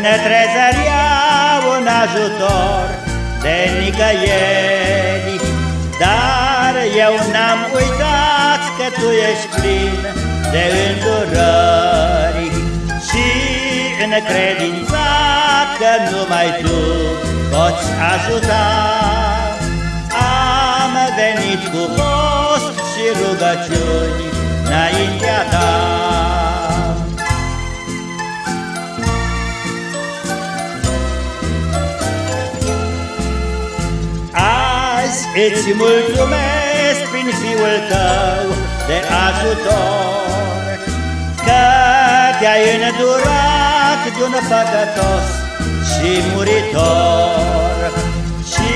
să ne trezăria un ajutor de nicăieri, dar eu n-am uitat că tu ești plin de îndurări și încredințat că numai tu poți ajuta. Am venit cu post și rugăciuni înaintea ta. Îți mulțumesc prin Fiul tău de ajutor Că te-ai îndurat de un păcătos și muritor. Și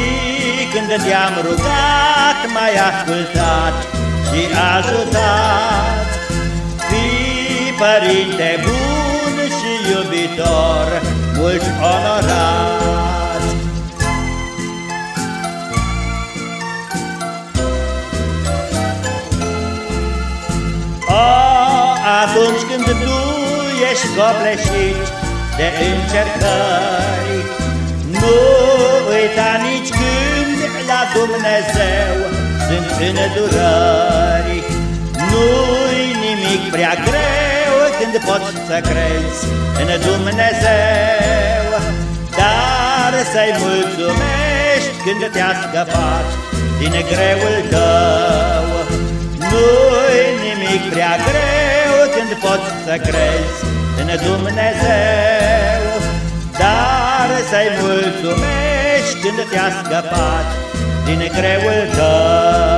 când te-am rugat m-ai ascultat și ajutat. Fii părinte bun și iubitor, mult onorat când tu ești copleșit de încercări. Nu uita nici când la Dumnezeu sunt durări. Nu-i nimic prea greu când poți să crezi în Dumnezeu Dar să-i mulțumești când te-a scăpat din greul tău. Nu-i nimic prea greu când poți să crezi în Dumnezeu Dar să-i mulțumești când te-a scăpat din greul tău